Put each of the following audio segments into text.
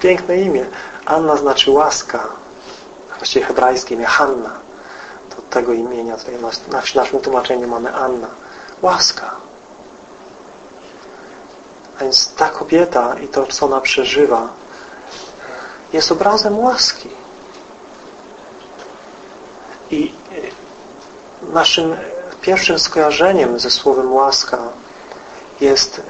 piękne imię. Anna znaczy łaska. Właściwie hebrajskie imię Hanna. To tego imienia tutaj w naszym tłumaczeniu mamy Anna. Łaska. A więc ta kobieta i to, co ona przeżywa, jest obrazem łaski. I naszym pierwszym skojarzeniem ze słowem łaska jest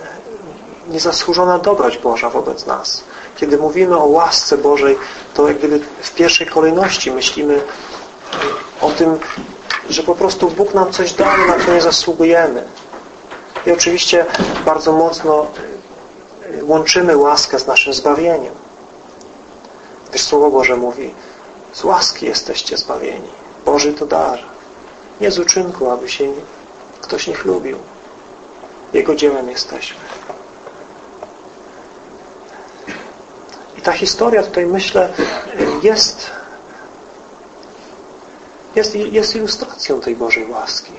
niezasłużona dobroć Boża wobec nas. Kiedy mówimy o łasce Bożej, to jak gdyby w pierwszej kolejności myślimy o tym, że po prostu Bóg nam coś dał, na co nie zasługujemy. I oczywiście bardzo mocno łączymy łaskę z naszym zbawieniem. Gdyż Słowo Boże mówi, z łaski jesteście zbawieni. Boży to dar. Nie z uczynku, aby się ktoś nie chlubił. Jego dziełem jesteśmy. Ta historia tutaj, myślę, jest, jest, jest ilustracją tej Bożej łaski.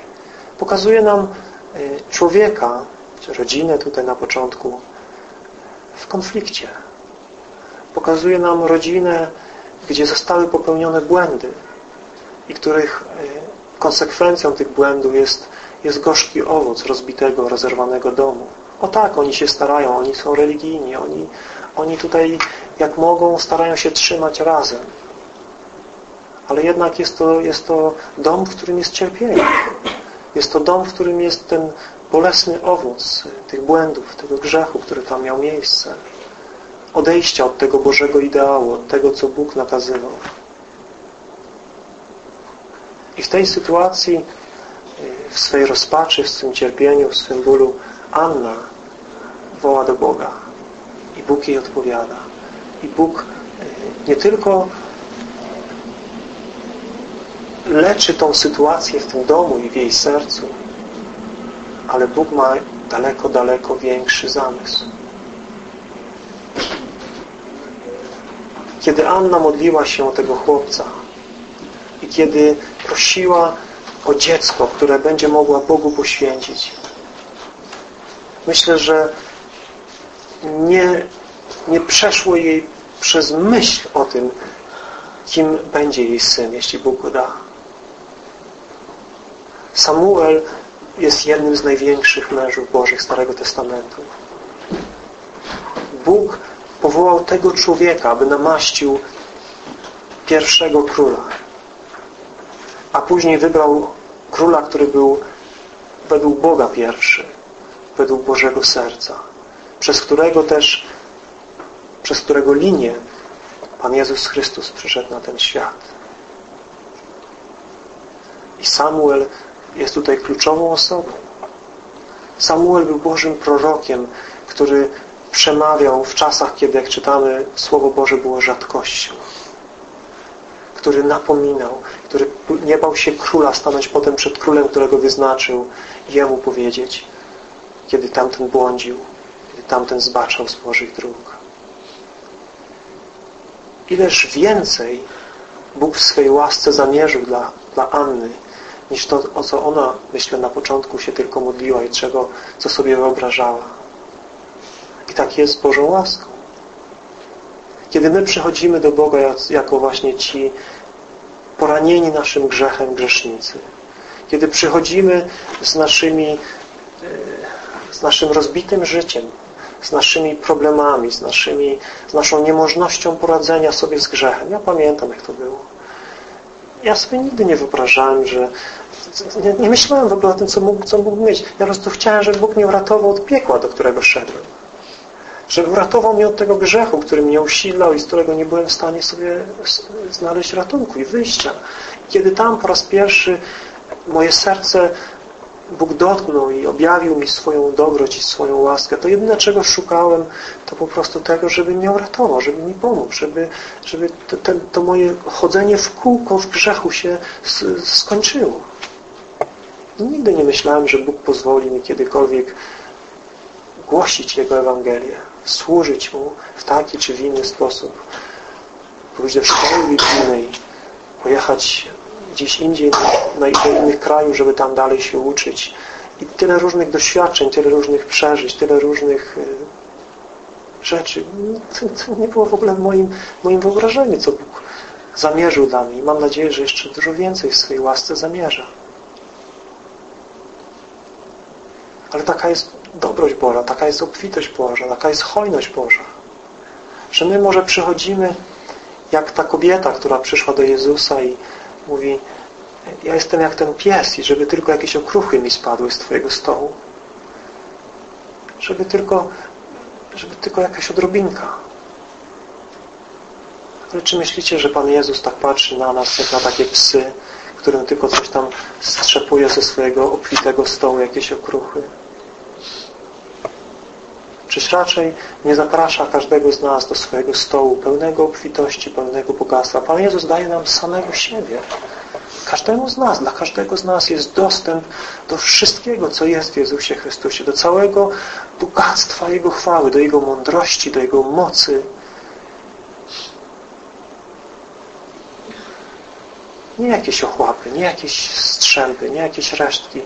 Pokazuje nam y, człowieka, czy rodzinę tutaj na początku, w konflikcie. Pokazuje nam rodzinę, gdzie zostały popełnione błędy i których y, konsekwencją tych błędów jest, jest gorzki owoc rozbitego, rozerwanego domu. O tak, oni się starają, oni są religijni, oni, oni tutaj jak mogą starają się trzymać razem. Ale jednak jest to, jest to dom, w którym jest cierpienie. Jest to dom, w którym jest ten bolesny owoc tych błędów, tego grzechu, który tam miał miejsce. Odejścia od tego Bożego ideału, od tego, co Bóg nakazywał. I w tej sytuacji, w swej rozpaczy, w swym cierpieniu, w swym bólu, Anna woła do Boga. I Bóg jej odpowiada. I Bóg nie tylko leczy tą sytuację w tym domu i w jej sercu, ale Bóg ma daleko, daleko większy zamysł. Kiedy Anna modliła się o tego chłopca i kiedy prosiła o dziecko, które będzie mogła Bogu poświęcić, myślę, że nie, nie przeszło jej przez myśl o tym, kim będzie jej syn, jeśli Bóg go da. Samuel jest jednym z największych mężów Bożych Starego Testamentu. Bóg powołał tego człowieka, aby namaścił pierwszego króla. A później wybrał króla, który był według Boga pierwszy, według Bożego serca, przez którego też, przez którego linię Pan Jezus Chrystus przyszedł na ten świat. I Samuel jest tutaj kluczową osobą. Samuel był Bożym prorokiem, który przemawiał w czasach, kiedy, jak czytamy, Słowo Boże było rzadkością. Który napominał, który nie bał się króla stanąć potem przed królem, którego wyznaczył i jemu powiedzieć, kiedy tamten błądził, tamten zbaczał z Bożych dróg. Ileż więcej Bóg w swej łasce zamierzył dla, dla Anny, niż to, o co ona, myślę, na początku się tylko modliła i czego, co sobie wyobrażała. I tak jest Bożą łaską. Kiedy my przychodzimy do Boga jako właśnie ci poranieni naszym grzechem grzesznicy, kiedy przychodzimy z naszymi e, z naszym rozbitym życiem, z naszymi problemami, z, naszymi, z naszą niemożnością poradzenia sobie z grzechem. Ja pamiętam, jak to było. Ja sobie nigdy nie wyobrażałem, że nie, nie myślałem w ogóle o tym, co mógł, co mógł mieć. Ja po prostu chciałem, żeby Bóg mnie uratował od piekła, do którego szedłem. Żeby uratował mnie od tego grzechu, który mnie usilał i z którego nie byłem w stanie sobie znaleźć ratunku i wyjścia. Kiedy tam po raz pierwszy moje serce Bóg dotknął i objawił mi swoją dobroć i swoją łaskę, to jedyne czego szukałem, to po prostu tego, żeby mnie uratował, żeby mi pomógł, żeby, żeby to, to moje chodzenie w kółko w grzechu się skończyło. Nigdy nie myślałem, że Bóg pozwoli mi kiedykolwiek głosić Jego Ewangelię, służyć Mu w taki czy w inny sposób. Pójść do szkoły biblijnej, pojechać gdzieś indziej na innych krajów, żeby tam dalej się uczyć. I tyle różnych doświadczeń, tyle różnych przeżyć, tyle różnych rzeczy. To, to nie było w ogóle moim, moim wyobrażeniu, co Bóg zamierzył dla mnie. I mam nadzieję, że jeszcze dużo więcej w swojej łasce zamierza. Ale taka jest dobroć Boża, taka jest obfitość Boża, taka jest hojność Boża. Że my może przychodzimy jak ta kobieta, która przyszła do Jezusa i mówi ja jestem jak ten pies i żeby tylko jakieś okruchy mi spadły z Twojego stołu. Żeby tylko, żeby tylko jakaś odrobinka. Ale czy myślicie, że Pan Jezus tak patrzy na nas, jak na takie psy, którym tylko coś tam strzepuje ze swojego obfitego stołu jakieś okruchy? Czyż raczej nie zaprasza każdego z nas do swojego stołu pełnego obfitości, pełnego bogactwa. Pan Jezus daje nam samego siebie. Każdemu z nas, dla każdego z nas jest dostęp do wszystkiego, co jest w Jezusie Chrystusie, do całego bogactwa Jego chwały, do Jego mądrości, do Jego mocy. Nie jakieś ochłapy, nie jakieś strzępy, nie jakieś resztki,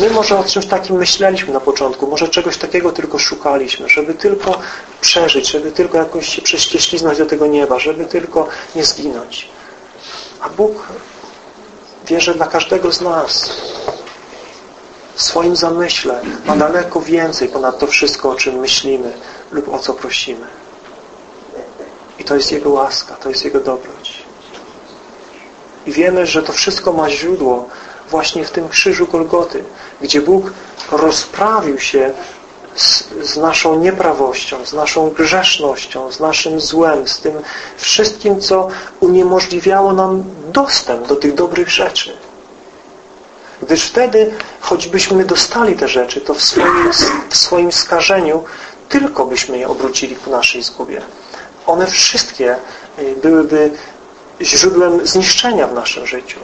My może o czymś takim myśleliśmy na początku, może czegoś takiego tylko szukaliśmy, żeby tylko przeżyć, żeby tylko jakoś się prześlizgnąć do tego nieba, żeby tylko nie zginąć. A Bóg wie, że dla każdego z nas w swoim zamyśle ma daleko więcej ponad to wszystko, o czym myślimy lub o co prosimy. I to jest Jego łaska, to jest Jego dobroć. I wiemy, że to wszystko ma źródło właśnie w tym krzyżu Golgoty, gdzie Bóg rozprawił się z, z, naszą nieprawością, z naszą grzesznością, z naszym złem, z tym wszystkim, co uniemożliwiało nam dostęp do tych dobrych rzeczy. Gdyż wtedy, choćbyśmy dostali te rzeczy, to w swoim, w swoim skażeniu tylko byśmy je obrócili ku naszej zgubie. One wszystkie y, byłyby źródłem zniszczenia w naszym życiu.